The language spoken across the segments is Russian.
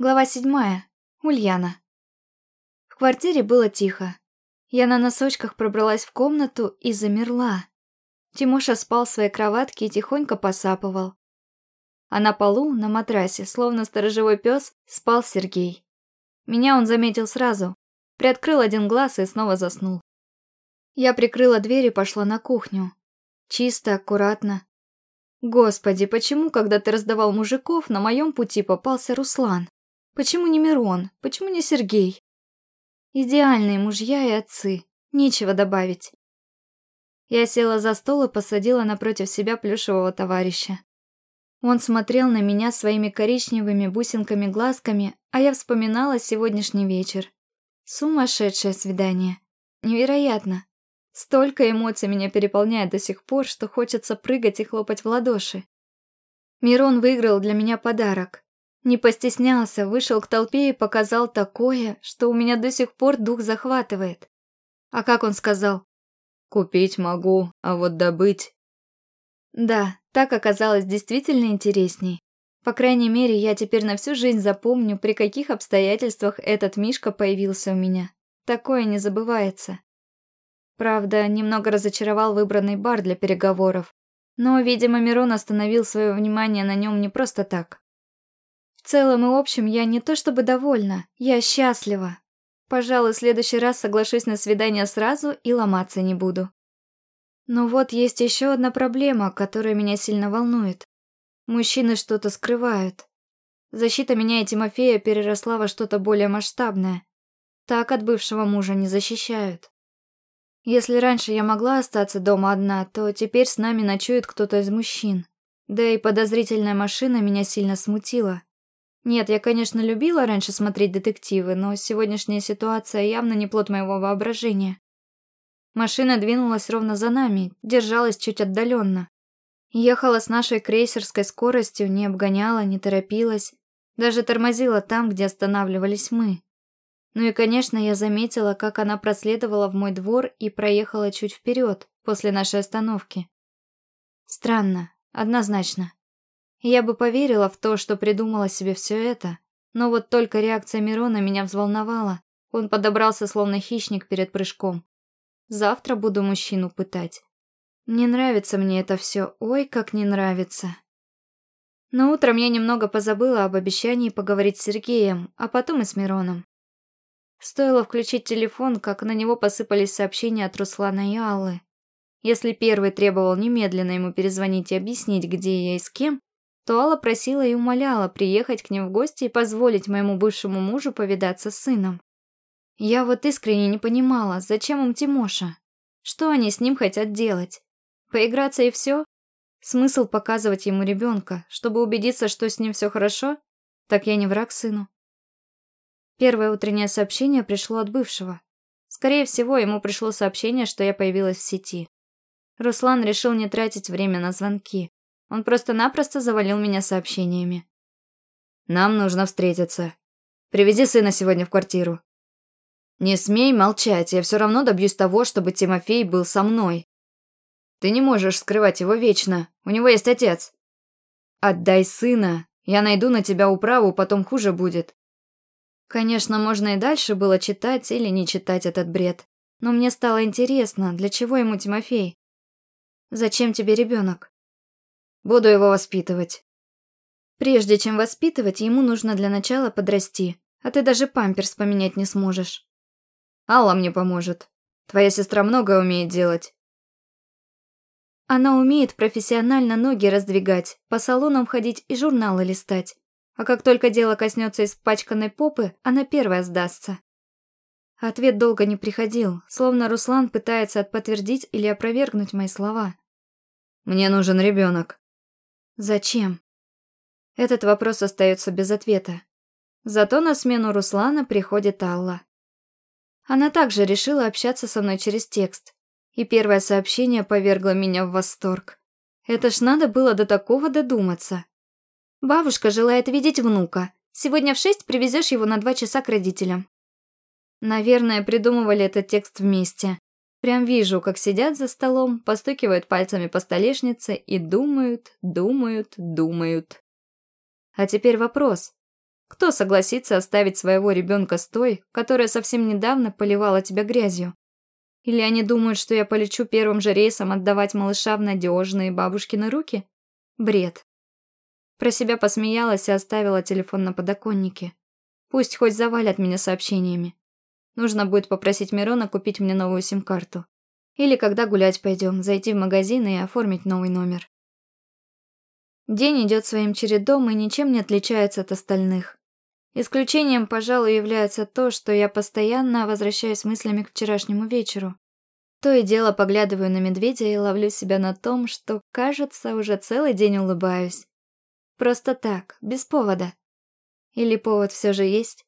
Глава седьмая. Ульяна. В квартире было тихо. Я на носочках пробралась в комнату и замерла. Тимоша спал в своей кроватке и тихонько посапывал. А на полу, на матрасе, словно сторожевой пес, спал Сергей. Меня он заметил сразу, приоткрыл один глаз и снова заснул. Я прикрыла дверь и пошла на кухню. Чисто, аккуратно. Господи, почему, когда ты раздавал мужиков, на моем пути попался Руслан? Почему не Мирон? Почему не Сергей? Идеальные мужья и отцы. Нечего добавить. Я села за стол и посадила напротив себя плюшевого товарища. Он смотрел на меня своими коричневыми бусинками-глазками, а я вспоминала сегодняшний вечер. Сумасшедшее свидание. Невероятно. Столько эмоций меня переполняет до сих пор, что хочется прыгать и хлопать в ладоши. Мирон выиграл для меня подарок. Не постеснялся, вышел к толпе и показал такое, что у меня до сих пор дух захватывает. А как он сказал? «Купить могу, а вот добыть...» Да, так оказалось действительно интересней. По крайней мере, я теперь на всю жизнь запомню, при каких обстоятельствах этот Мишка появился у меня. Такое не забывается. Правда, немного разочаровал выбранный бар для переговоров. Но, видимо, Мирон остановил свое внимание на нем не просто так. Целом и общем, я не то чтобы довольна, я счастлива. Пожалуй, в следующий раз соглашусь на свидание сразу и ломаться не буду. Но вот есть еще одна проблема, которая меня сильно волнует. Мужчины что-то скрывают. Защита меня и Тимофея переросла во что-то более масштабное. Так от бывшего мужа не защищают. Если раньше я могла остаться дома одна, то теперь с нами ночует кто-то из мужчин. Да и подозрительная машина меня сильно смутила. Нет, я, конечно, любила раньше смотреть детективы, но сегодняшняя ситуация явно не плод моего воображения. Машина двинулась ровно за нами, держалась чуть отдаленно. Ехала с нашей крейсерской скоростью, не обгоняла, не торопилась, даже тормозила там, где останавливались мы. Ну и, конечно, я заметила, как она проследовала в мой двор и проехала чуть вперед после нашей остановки. Странно, однозначно. Я бы поверила в то, что придумала себе все это, но вот только реакция Мирона меня взволновала. Он подобрался словно хищник перед прыжком. Завтра буду мужчину пытать. Не нравится мне это все, ой, как не нравится. Но утром я немного позабыла об обещании поговорить с Сергеем, а потом и с Мироном. Стоило включить телефон, как на него посыпались сообщения от Руслана и Аллы. Если первый требовал немедленно ему перезвонить и объяснить, где я и с кем, то Алла просила и умоляла приехать к ним в гости и позволить моему бывшему мужу повидаться с сыном. Я вот искренне не понимала, зачем им Тимоша? Что они с ним хотят делать? Поиграться и все? Смысл показывать ему ребенка, чтобы убедиться, что с ним все хорошо? Так я не враг сыну. Первое утреннее сообщение пришло от бывшего. Скорее всего, ему пришло сообщение, что я появилась в сети. Руслан решил не тратить время на звонки. Он просто-напросто завалил меня сообщениями. «Нам нужно встретиться. Привези сына сегодня в квартиру». «Не смей молчать, я все равно добьюсь того, чтобы Тимофей был со мной. Ты не можешь скрывать его вечно, у него есть отец. Отдай сына, я найду на тебя управу, потом хуже будет». Конечно, можно и дальше было читать или не читать этот бред. Но мне стало интересно, для чего ему Тимофей? Зачем тебе ребенок? Буду его воспитывать. Прежде чем воспитывать, ему нужно для начала подрасти, а ты даже памперс поменять не сможешь. Алла мне поможет. Твоя сестра многое умеет делать. Она умеет профессионально ноги раздвигать, по салонам ходить и журналы листать. А как только дело коснется испачканной попы, она первая сдастся. Ответ долго не приходил, словно Руслан пытается подтвердить или опровергнуть мои слова. «Мне нужен ребенок», Зачем? Этот вопрос остается без ответа. Зато на смену Руслана приходит Алла. Она также решила общаться со мной через текст. И первое сообщение повергло меня в восторг. Это ж надо было до такого додуматься. Бабушка желает видеть внука. Сегодня в шесть привезешь его на два часа к родителям. Наверное, придумывали этот текст вместе. Прям вижу, как сидят за столом, постукивают пальцами по столешнице и думают, думают, думают. А теперь вопрос. Кто согласится оставить своего ребенка с той, которая совсем недавно поливала тебя грязью? Или они думают, что я полечу первым же рейсом отдавать малыша в надежные бабушкины руки? Бред. Про себя посмеялась и оставила телефон на подоконнике. Пусть хоть завалят меня сообщениями. Нужно будет попросить Мирона купить мне новую сим-карту. Или когда гулять пойдем, зайти в магазин и оформить новый номер. День идет своим чередом и ничем не отличается от остальных. Исключением, пожалуй, является то, что я постоянно возвращаюсь мыслями к вчерашнему вечеру. То и дело поглядываю на медведя и ловлю себя на том, что, кажется, уже целый день улыбаюсь. Просто так, без повода. Или повод все же есть?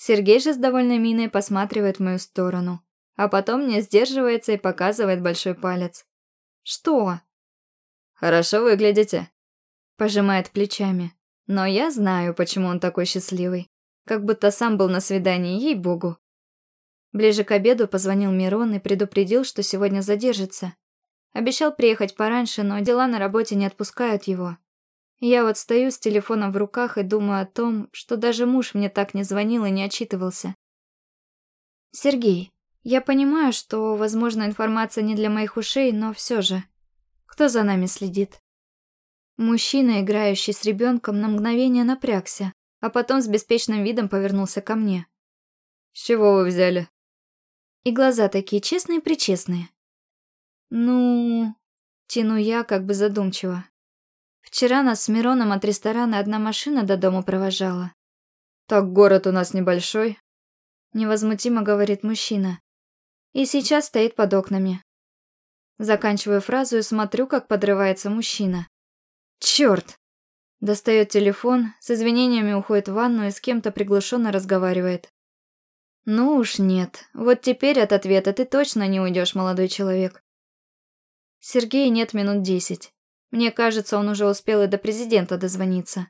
Сергей же с довольной миной посматривает в мою сторону, а потом не сдерживается и показывает большой палец. «Что?» «Хорошо выглядите», — пожимает плечами. Но я знаю, почему он такой счастливый. Как будто сам был на свидании, ей-богу. Ближе к обеду позвонил Мирон и предупредил, что сегодня задержится. Обещал приехать пораньше, но дела на работе не отпускают его. Я вот стою с телефоном в руках и думаю о том, что даже муж мне так не звонил и не отчитывался. «Сергей, я понимаю, что, возможно, информация не для моих ушей, но все же. Кто за нами следит?» Мужчина, играющий с ребенком, на мгновение напрягся, а потом с беспечным видом повернулся ко мне. «С чего вы взяли?» И глаза такие честные-причестные. «Ну...» — тяну я как бы задумчиво. Вчера нас с Мироном от ресторана одна машина до дома провожала. «Так город у нас небольшой», — невозмутимо говорит мужчина. И сейчас стоит под окнами. Заканчиваю фразу и смотрю, как подрывается мужчина. Черт! Достает телефон, с извинениями уходит в ванну и с кем-то приглушенно разговаривает. Ну уж нет, вот теперь от ответа ты точно не уйдешь, молодой человек. Сергея нет минут десять. Мне кажется, он уже успел и до президента дозвониться.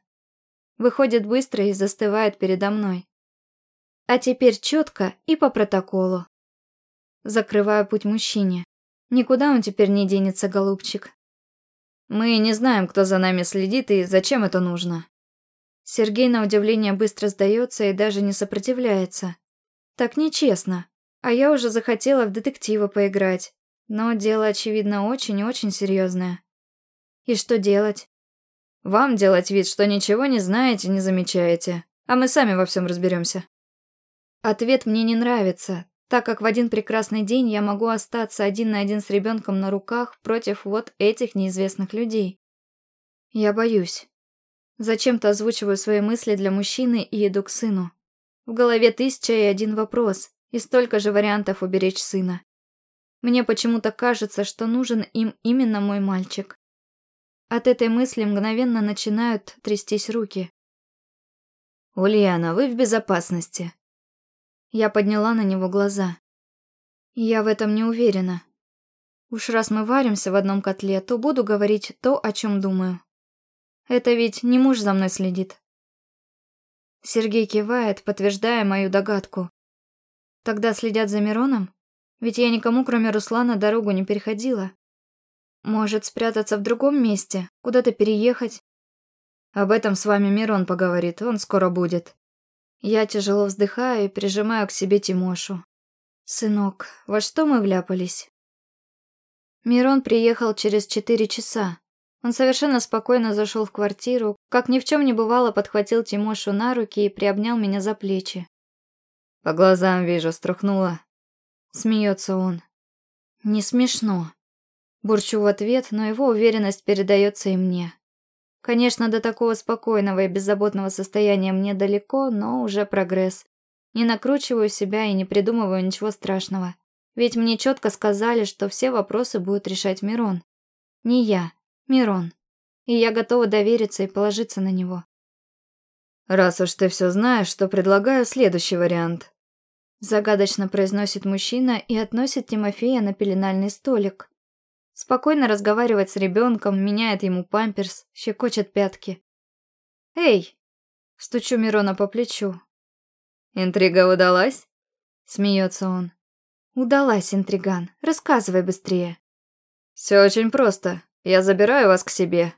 Выходит быстро и застывает передо мной. А теперь четко и по протоколу. Закрываю путь мужчине. Никуда он теперь не денется, голубчик. Мы не знаем, кто за нами следит и зачем это нужно. Сергей на удивление быстро сдается и даже не сопротивляется. Так нечестно. А я уже захотела в детектива поиграть. Но дело, очевидно, очень и очень серьезное. И что делать? Вам делать вид, что ничего не знаете, не замечаете. А мы сами во всем разберемся. Ответ мне не нравится, так как в один прекрасный день я могу остаться один на один с ребенком на руках против вот этих неизвестных людей. Я боюсь. Зачем-то озвучиваю свои мысли для мужчины и иду к сыну. В голове тысяча и один вопрос, и столько же вариантов уберечь сына. Мне почему-то кажется, что нужен им именно мой мальчик. От этой мысли мгновенно начинают трястись руки. «Ульяна, вы в безопасности», я подняла на него глаза. Я в этом не уверена. Уж раз мы варимся в одном котле, то буду говорить то, о чем думаю. Это ведь не муж за мной следит. Сергей кивает, подтверждая мою догадку. Тогда следят за Мироном? Ведь я никому, кроме Руслана, дорогу не переходила. Может, спрятаться в другом месте, куда-то переехать? Об этом с вами Мирон поговорит, он скоро будет. Я тяжело вздыхаю и прижимаю к себе Тимошу. «Сынок, во что мы вляпались?» Мирон приехал через четыре часа. Он совершенно спокойно зашел в квартиру, как ни в чем не бывало, подхватил Тимошу на руки и приобнял меня за плечи. «По глазам вижу, струхнула». Смеется он. «Не смешно». Бурчу в ответ, но его уверенность передается и мне. Конечно, до такого спокойного и беззаботного состояния мне далеко, но уже прогресс. Не накручиваю себя и не придумываю ничего страшного. Ведь мне четко сказали, что все вопросы будет решать Мирон. Не я, Мирон. И я готова довериться и положиться на него. «Раз уж ты все знаешь, то предлагаю следующий вариант», загадочно произносит мужчина и относит Тимофея на пеленальный столик. Спокойно разговаривать с ребенком, меняет ему памперс, щекочет пятки. «Эй!» – стучу Мирона по плечу. «Интрига удалась?» – смеется он. «Удалась, интриган. Рассказывай быстрее». «Все очень просто. Я забираю вас к себе».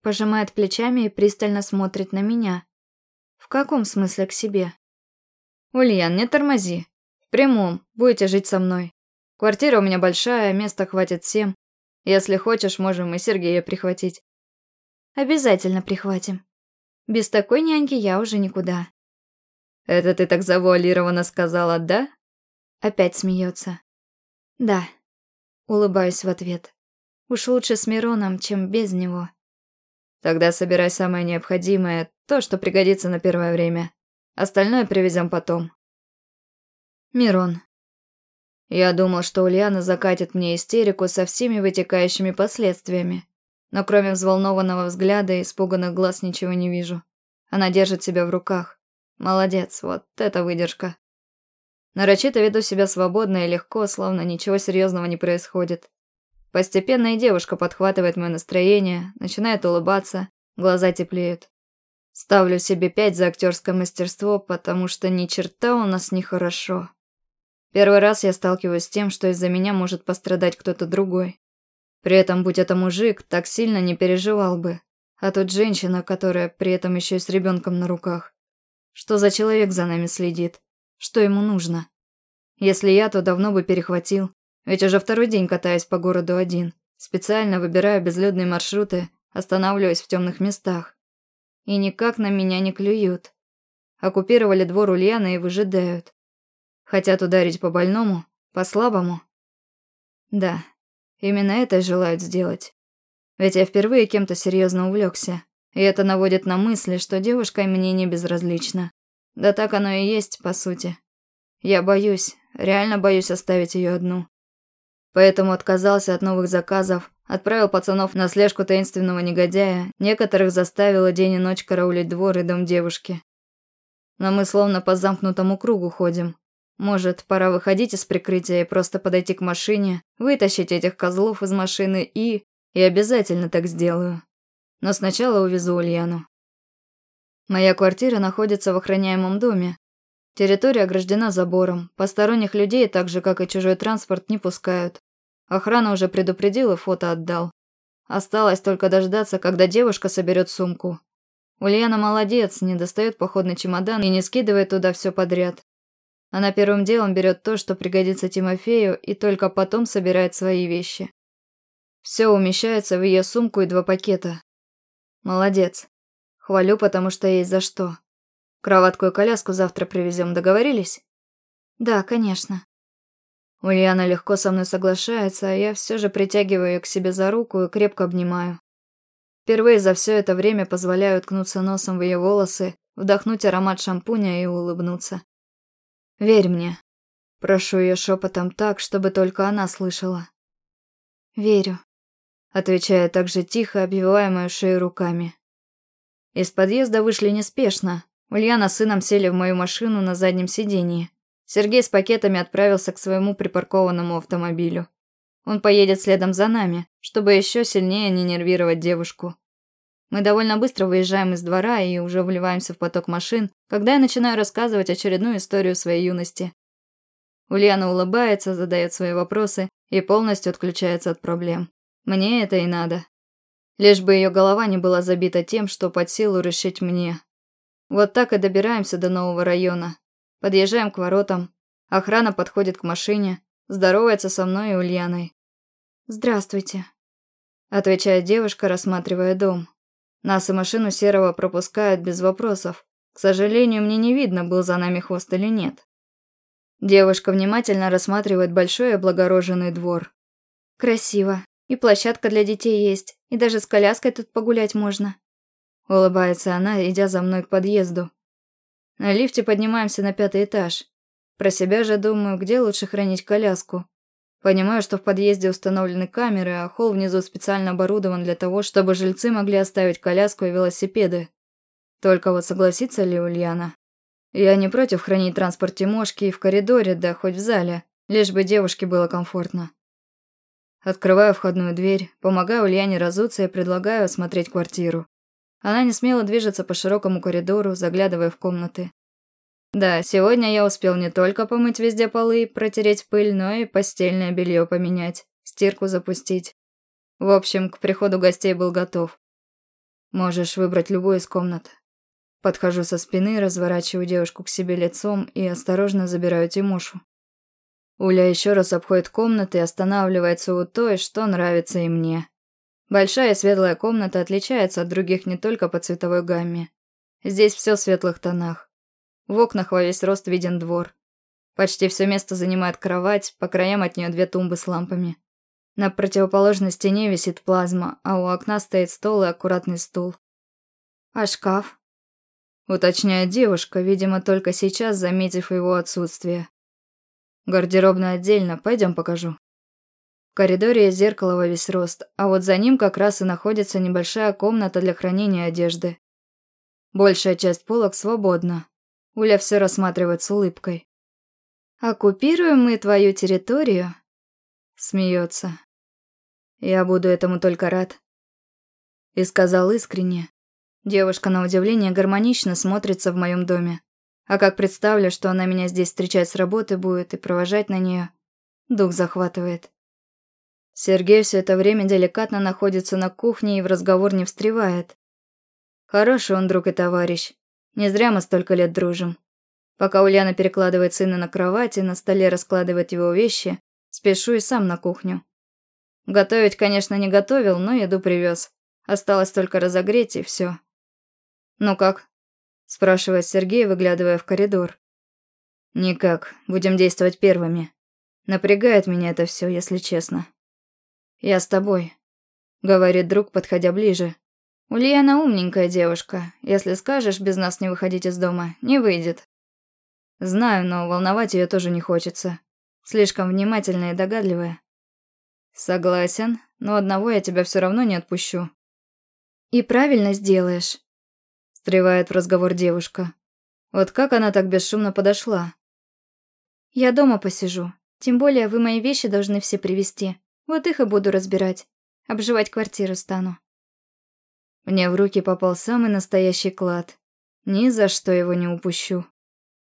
Пожимает плечами и пристально смотрит на меня. В каком смысле к себе? Ульян, не тормози. В прямом, будете жить со мной. Квартира у меня большая, места хватит всем. Если хочешь, можем и Сергея прихватить. Обязательно прихватим. Без такой няньки я уже никуда. Это ты так завуалированно сказала, да? Опять смеется. Да. Улыбаюсь в ответ. Уж лучше с Мироном, чем без него. Тогда собирай самое необходимое, то, что пригодится на первое время. Остальное привезем потом. Мирон. Я думал, что Ульяна закатит мне истерику со всеми вытекающими последствиями. Но кроме взволнованного взгляда и испуганных глаз ничего не вижу. Она держит себя в руках. Молодец, вот это выдержка. Нарочито веду себя свободно и легко, словно ничего серьезного не происходит. Постепенно и девушка подхватывает мое настроение, начинает улыбаться, глаза теплеют. Ставлю себе пять за актерское мастерство, потому что ни черта у нас нехорошо. Первый раз я сталкиваюсь с тем, что из-за меня может пострадать кто-то другой. При этом, будь это мужик, так сильно не переживал бы. А тут женщина, которая при этом еще и с ребенком на руках. Что за человек за нами следит? Что ему нужно? Если я, то давно бы перехватил. Ведь уже второй день катаюсь по городу один. Специально выбираю безлюдные маршруты, останавливаясь в темных местах. И никак на меня не клюют. Оккупировали двор Ульяны и выжидают. Хотят ударить по больному, по слабому. Да, именно это желают сделать. Ведь я впервые кем-то серьезно увлекся. И это наводит на мысли, что девушка мне не безразлична. Да так оно и есть, по сути. Я боюсь, реально боюсь оставить ее одну. Поэтому отказался от новых заказов, отправил пацанов на слежку таинственного негодяя, некоторых заставила день и ночь караулить двор и дом девушки. Но мы словно по замкнутому кругу ходим. Может, пора выходить из прикрытия и просто подойти к машине, вытащить этих козлов из машины и... И обязательно так сделаю. Но сначала увезу Ульяну. Моя квартира находится в охраняемом доме. Территория ограждена забором. Посторонних людей, так же как и чужой транспорт, не пускают. Охрана уже предупредил и фото отдал. Осталось только дождаться, когда девушка соберет сумку. Ульяна молодец, не достает походный чемодан и не скидывает туда все подряд. Она первым делом берет то, что пригодится Тимофею, и только потом собирает свои вещи. Все умещается в ее сумку и два пакета. Молодец. Хвалю, потому что есть за что. Кроватку и коляску завтра привезем, договорились? Да, конечно. Ульяна легко со мной соглашается, а я все же притягиваю ее к себе за руку и крепко обнимаю. Впервые за все это время позволяю уткнуться носом в ее волосы, вдохнуть аромат шампуня и улыбнуться. «Верь мне». Прошу ее шепотом так, чтобы только она слышала. «Верю», отвечая так же тихо, обвивая мою шею руками. Из подъезда вышли неспешно. Ульяна с сыном сели в мою машину на заднем сидении. Сергей с пакетами отправился к своему припаркованному автомобилю. Он поедет следом за нами, чтобы еще сильнее не нервировать девушку. Мы довольно быстро выезжаем из двора и уже вливаемся в поток машин, когда я начинаю рассказывать очередную историю своей юности. Ульяна улыбается, задает свои вопросы и полностью отключается от проблем. Мне это и надо. Лишь бы ее голова не была забита тем, что под силу решить мне. Вот так и добираемся до нового района. Подъезжаем к воротам. Охрана подходит к машине, здоровается со мной и Ульяной. «Здравствуйте», – отвечает девушка, рассматривая дом. Нас и машину Серого пропускают без вопросов. К сожалению, мне не видно, был за нами хвост или нет. Девушка внимательно рассматривает большой облагороженный двор. «Красиво. И площадка для детей есть, и даже с коляской тут погулять можно». Улыбается она, идя за мной к подъезду. На лифте поднимаемся на пятый этаж. Про себя же думаю, где лучше хранить коляску. Понимаю, что в подъезде установлены камеры, а холл внизу специально оборудован для того, чтобы жильцы могли оставить коляску и велосипеды. Только вот согласится ли Ульяна? Я не против хранить транспорт Тимошки и в коридоре, да хоть в зале, лишь бы девушке было комфортно. Открываю входную дверь, помогаю Ульяне разуться и предлагаю осмотреть квартиру. Она не смело движется по широкому коридору, заглядывая в комнаты. Да, сегодня я успел не только помыть везде полы, протереть пыль, но и постельное белье поменять, стирку запустить. В общем, к приходу гостей был готов. Можешь выбрать любую из комнат. Подхожу со спины, разворачиваю девушку к себе лицом и осторожно забираю Тимошу. Уля еще раз обходит комнаты и останавливается у той, что нравится и мне. Большая светлая комната отличается от других не только по цветовой гамме. Здесь все в светлых тонах. В окнах во весь рост виден двор. Почти все место занимает кровать, по краям от нее две тумбы с лампами. На противоположной стене висит плазма, а у окна стоит стол и аккуратный стул. А шкаф? Уточняет девушка, видимо, только сейчас заметив его отсутствие. Гардеробная отдельно, пойдем покажу. В коридоре есть зеркало во весь рост, а вот за ним как раз и находится небольшая комната для хранения одежды. Большая часть полок свободна. Уля все рассматривает с улыбкой. «Оккупируем мы твою территорию?» Смеется. «Я буду этому только рад». И сказал искренне. Девушка, на удивление, гармонично смотрится в моем доме. А как представлю, что она меня здесь встречать с работы будет и провожать на нее, дух захватывает. Сергей все это время деликатно находится на кухне и в разговор не встревает. Хороший он друг и товарищ. Не зря мы столько лет дружим. Пока Ульяна перекладывает сына на кровать и на столе раскладывает его вещи, спешу и сам на кухню. Готовить, конечно, не готовил, но еду привез. Осталось только разогреть и все. «Ну как?» – спрашивает Сергей, выглядывая в коридор. «Никак. Будем действовать первыми. Напрягает меня это все, если честно». «Я с тобой», – говорит друг, подходя ближе. «Ульяна умненькая девушка. Если скажешь без нас не выходить из дома, не выйдет». «Знаю, но волновать ее тоже не хочется. Слишком внимательная и догадливая». «Согласен, но одного я тебя все равно не отпущу». «И правильно сделаешь. Встревает в разговор девушка. Вот как она так бесшумно подошла? Я дома посижу. Тем более вы мои вещи должны все привезти. Вот их и буду разбирать. Обживать квартиру стану. Мне в руки попал самый настоящий клад. Ни за что его не упущу.